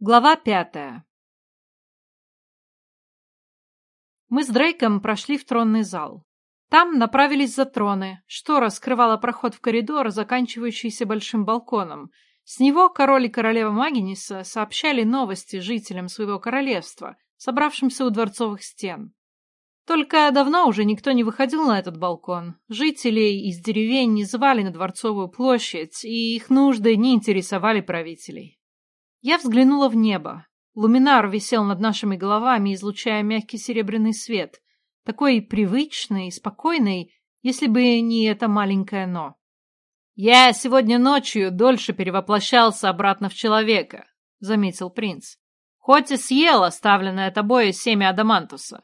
Глава пятая Мы с Дрейком прошли в тронный зал. Там направились за троны, что раскрывало проход в коридор, заканчивающийся большим балконом. С него король и королева Магиниса сообщали новости жителям своего королевства, собравшимся у дворцовых стен. Только давно уже никто не выходил на этот балкон. Жителей из деревень не звали на Дворцовую площадь, и их нужды не интересовали правителей. Я взглянула в небо. Луминар висел над нашими головами, излучая мягкий серебряный свет. Такой привычный, спокойный, если бы не это маленькое «но». «Я сегодня ночью дольше перевоплощался обратно в человека», — заметил принц. «Хоть и съел оставленное тобой семя Адамантуса».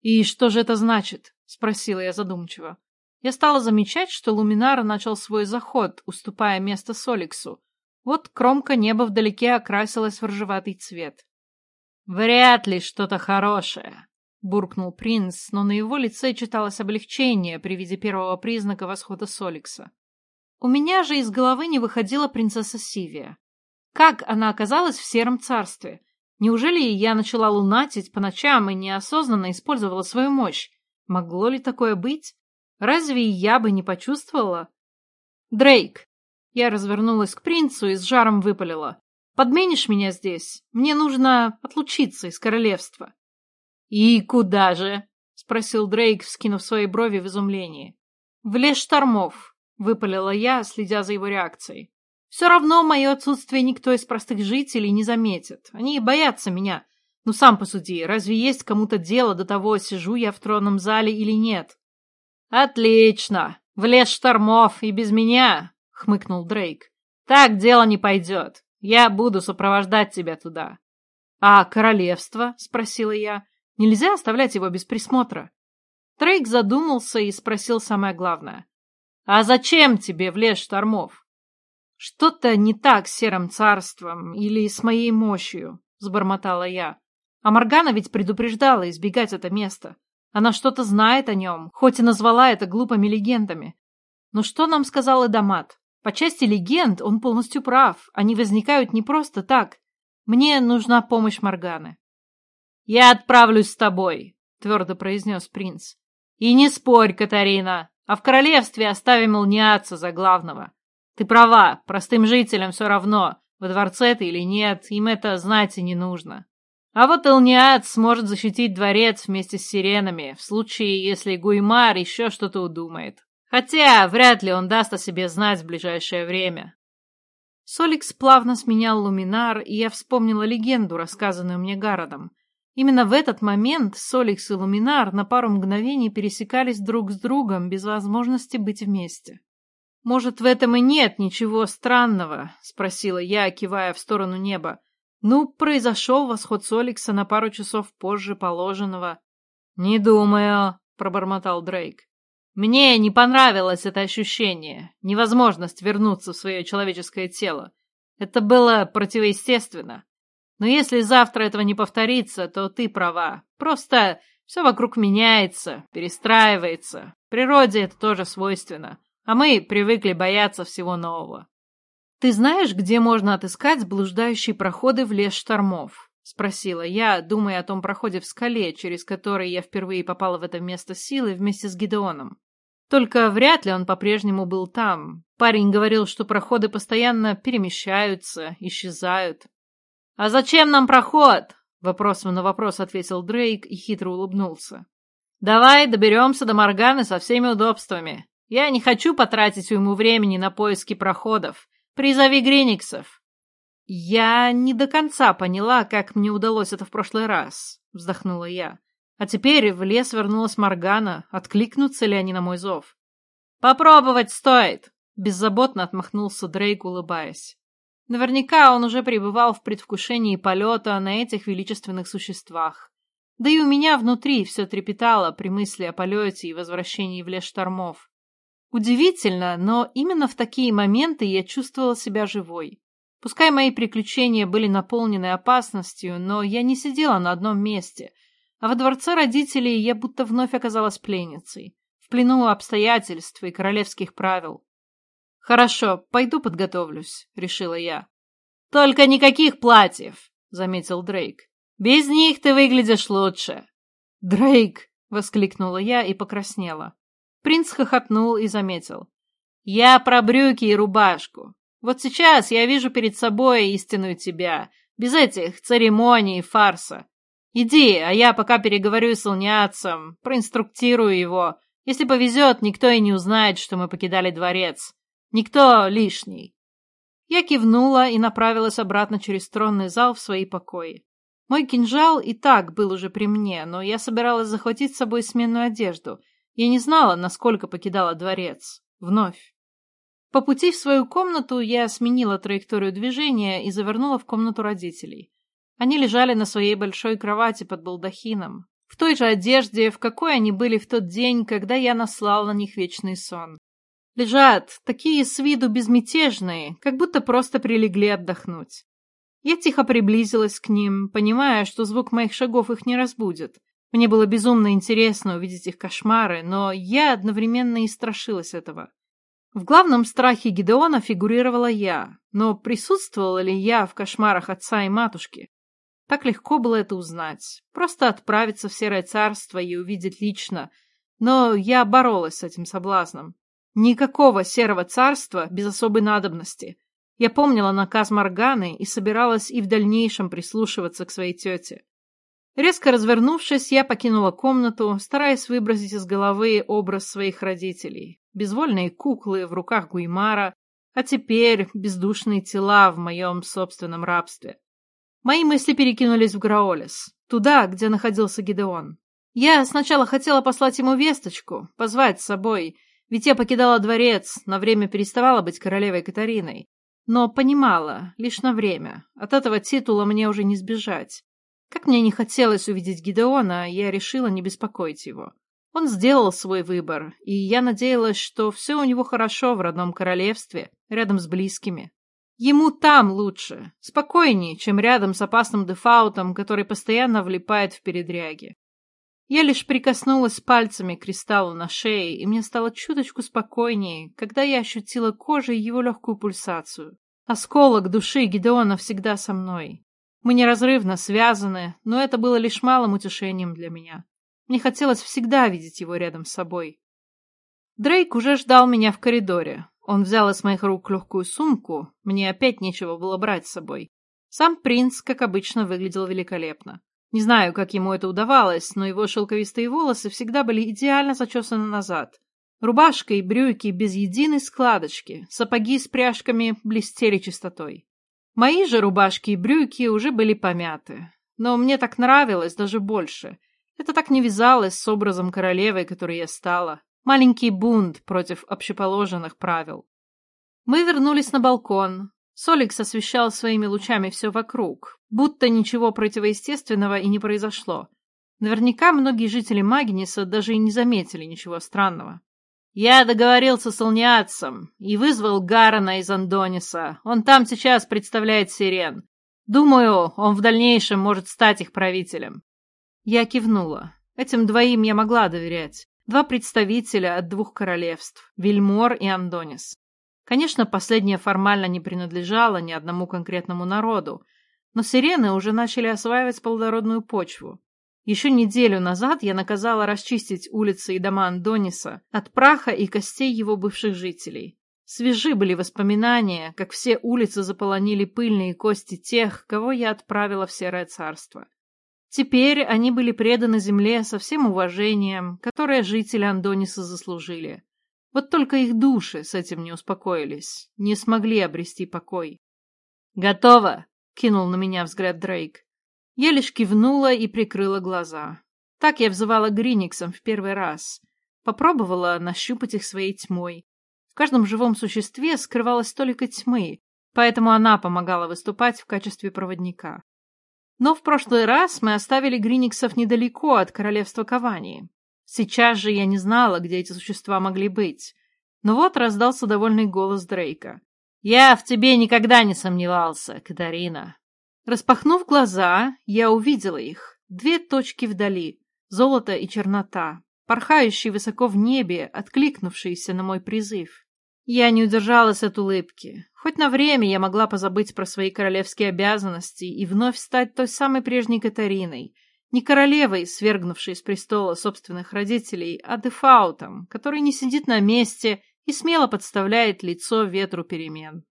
«И что же это значит?» — спросила я задумчиво. Я стала замечать, что Луминар начал свой заход, уступая место Соликсу. Вот кромка неба вдалеке окрасилась в ржеватый цвет. «Вряд ли что-то хорошее», — буркнул принц, но на его лице читалось облегчение при виде первого признака восхода Соликса. У меня же из головы не выходила принцесса Сивия. Как она оказалась в Сером Царстве? Неужели я начала лунатить по ночам и неосознанно использовала свою мощь? Могло ли такое быть? Разве я бы не почувствовала? Дрейк, я развернулась к принцу и с жаром выпалила. «Подменишь меня здесь? Мне нужно отлучиться из королевства». «И куда же?» — спросил Дрейк, вскинув свои брови в изумлении. «В лес штормов», — выпалила я, следя за его реакцией. «Все равно мое отсутствие никто из простых жителей не заметит. Они боятся меня. Ну, сам посуди, разве есть кому-то дело до того, сижу я в тронном зале или нет?» «Отлично! В лес штормов и без меня хмыкнул Дрейк. «Так дело не пойдет. Я буду сопровождать тебя туда». «А королевство?» — спросила я. «Нельзя оставлять его без присмотра». Дрейк задумался и спросил самое главное. «А зачем тебе в лес штормов?» «Что-то не так с Серым Царством или с моей мощью», — сбормотала я. «А Моргана ведь предупреждала избегать это место. Она что-то знает о нем, хоть и назвала это глупыми легендами. Но что нам сказал Эдамат? По части легенд он полностью прав. Они возникают не просто так. Мне нужна помощь Морганы. «Я отправлюсь с тобой», — твердо произнес принц. «И не спорь, Катарина, а в королевстве оставим Илниаца за главного. Ты права, простым жителям все равно, во дворце ты или нет, им это знать и не нужно. А вот Илниац сможет защитить дворец вместе с сиренами, в случае, если Гуймар еще что-то удумает. Хотя вряд ли он даст о себе знать в ближайшее время. Соликс плавно сменял луминар, и я вспомнила легенду, рассказанную мне Гародом. Именно в этот момент Соликс и Луминар на пару мгновений пересекались друг с другом без возможности быть вместе. «Может, в этом и нет ничего странного?» — спросила я, кивая в сторону неба. «Ну, произошел восход Соликса на пару часов позже положенного». «Не думаю», — пробормотал Дрейк. Мне не понравилось это ощущение, невозможность вернуться в свое человеческое тело. Это было противоестественно. Но если завтра этого не повторится, то ты права. Просто все вокруг меняется, перестраивается. Природе это тоже свойственно. А мы привыкли бояться всего нового. «Ты знаешь, где можно отыскать блуждающие проходы в лес штормов?» — спросила я, думая о том проходе в скале, через который я впервые попала в это место силы вместе с Гидеоном. Только вряд ли он по-прежнему был там. Парень говорил, что проходы постоянно перемещаются, исчезают. «А зачем нам проход?» — вопросом на вопрос ответил Дрейк и хитро улыбнулся. «Давай доберемся до Морганы со всеми удобствами. Я не хочу потратить ему времени на поиски проходов. Призови Гриниксов». «Я не до конца поняла, как мне удалось это в прошлый раз», — вздохнула я. А теперь в лес вернулась Моргана. Откликнутся ли они на мой зов? «Попробовать стоит!» — беззаботно отмахнулся Дрейк, улыбаясь. Наверняка он уже пребывал в предвкушении полета на этих величественных существах. Да и у меня внутри все трепетало при мысли о полете и возвращении в лес штормов. Удивительно, но именно в такие моменты я чувствовала себя живой. Пускай мои приключения были наполнены опасностью, но я не сидела на одном месте — а во дворце родителей я будто вновь оказалась пленницей, в плену обстоятельств и королевских правил. «Хорошо, пойду подготовлюсь», — решила я. «Только никаких платьев!» — заметил Дрейк. «Без них ты выглядишь лучше». «Дрейк!» — воскликнула я и покраснела. Принц хохотнул и заметил. «Я про брюки и рубашку. Вот сейчас я вижу перед собой истинную тебя, без этих церемоний и фарса. Иди, а я пока переговорю с Лняцем, проинструктирую его. Если повезет, никто и не узнает, что мы покидали дворец. Никто лишний. Я кивнула и направилась обратно через тронный зал в свои покои. Мой кинжал и так был уже при мне, но я собиралась захватить с собой сменную одежду. Я не знала, насколько покидала дворец. Вновь. По пути в свою комнату я сменила траекторию движения и завернула в комнату родителей. Они лежали на своей большой кровати под балдахином, в той же одежде, в какой они были в тот день, когда я наслал на них вечный сон. Лежат, такие с виду безмятежные, как будто просто прилегли отдохнуть. Я тихо приблизилась к ним, понимая, что звук моих шагов их не разбудит. Мне было безумно интересно увидеть их кошмары, но я одновременно и страшилась этого. В главном страхе Гидеона фигурировала я, но присутствовала ли я в кошмарах отца и матушки? Так легко было это узнать. Просто отправиться в Серое Царство и увидеть лично. Но я боролась с этим соблазном. Никакого Серого Царства без особой надобности. Я помнила наказ Морганы и собиралась и в дальнейшем прислушиваться к своей тете. Резко развернувшись, я покинула комнату, стараясь выбросить из головы образ своих родителей. Безвольные куклы в руках Гуймара, а теперь бездушные тела в моем собственном рабстве. Мои мысли перекинулись в Граолис, туда, где находился Гидеон. Я сначала хотела послать ему весточку, позвать с собой, ведь я покидала дворец, на время переставала быть королевой Катариной. Но понимала, лишь на время, от этого титула мне уже не сбежать. Как мне не хотелось увидеть Гидеона, я решила не беспокоить его. Он сделал свой выбор, и я надеялась, что все у него хорошо в родном королевстве, рядом с близкими. Ему там лучше, спокойнее, чем рядом с опасным дефаутом, который постоянно влипает в передряги. Я лишь прикоснулась пальцами к кристаллу на шее, и мне стало чуточку спокойнее, когда я ощутила кожей его легкую пульсацию. Осколок души Гидеона всегда со мной. Мы неразрывно связаны, но это было лишь малым утешением для меня. Мне хотелось всегда видеть его рядом с собой. Дрейк уже ждал меня в коридоре. Он взял из моих рук легкую сумку, мне опять нечего было брать с собой. Сам принц, как обычно, выглядел великолепно. Не знаю, как ему это удавалось, но его шелковистые волосы всегда были идеально зачесаны назад. Рубашка и брюки без единой складочки, сапоги с пряжками блестели чистотой. Мои же рубашки и брюки уже были помяты. Но мне так нравилось даже больше. Это так не вязалось с образом королевы, которой я стала. Маленький бунт против общеположенных правил. Мы вернулись на балкон. Соликс освещал своими лучами все вокруг, будто ничего противоестественного и не произошло. Наверняка многие жители Магниса даже и не заметили ничего странного. «Я договорился с Алниатцем и вызвал Гарана из Андониса. Он там сейчас представляет сирен. Думаю, он в дальнейшем может стать их правителем». Я кивнула. Этим двоим я могла доверять. Два представителя от двух королевств – Вильмор и Андонис. Конечно, последняя формально не принадлежала ни одному конкретному народу, но сирены уже начали осваивать плодородную почву. Еще неделю назад я наказала расчистить улицы и дома Андониса от праха и костей его бывших жителей. Свежи были воспоминания, как все улицы заполонили пыльные кости тех, кого я отправила в Серое Царство. Теперь они были преданы земле со всем уважением, которое жители Андониса заслужили. Вот только их души с этим не успокоились, не смогли обрести покой. «Готово!» — кинул на меня взгляд Дрейк. Я лишь кивнула и прикрыла глаза. Так я взывала Гриниксом в первый раз. Попробовала нащупать их своей тьмой. В каждом живом существе скрывалась только тьмы, поэтому она помогала выступать в качестве проводника. Но в прошлый раз мы оставили Гриниксов недалеко от королевства Кавании. Сейчас же я не знала, где эти существа могли быть. Но вот раздался довольный голос Дрейка. «Я в тебе никогда не сомневался, Катарина». Распахнув глаза, я увидела их. Две точки вдали — золото и чернота, порхающие высоко в небе, откликнувшиеся на мой призыв. Я не удержалась от улыбки. Хоть на время я могла позабыть про свои королевские обязанности и вновь стать той самой прежней Катариной, не королевой, свергнувшей с престола собственных родителей, а дефаутом, который не сидит на месте и смело подставляет лицо ветру перемен.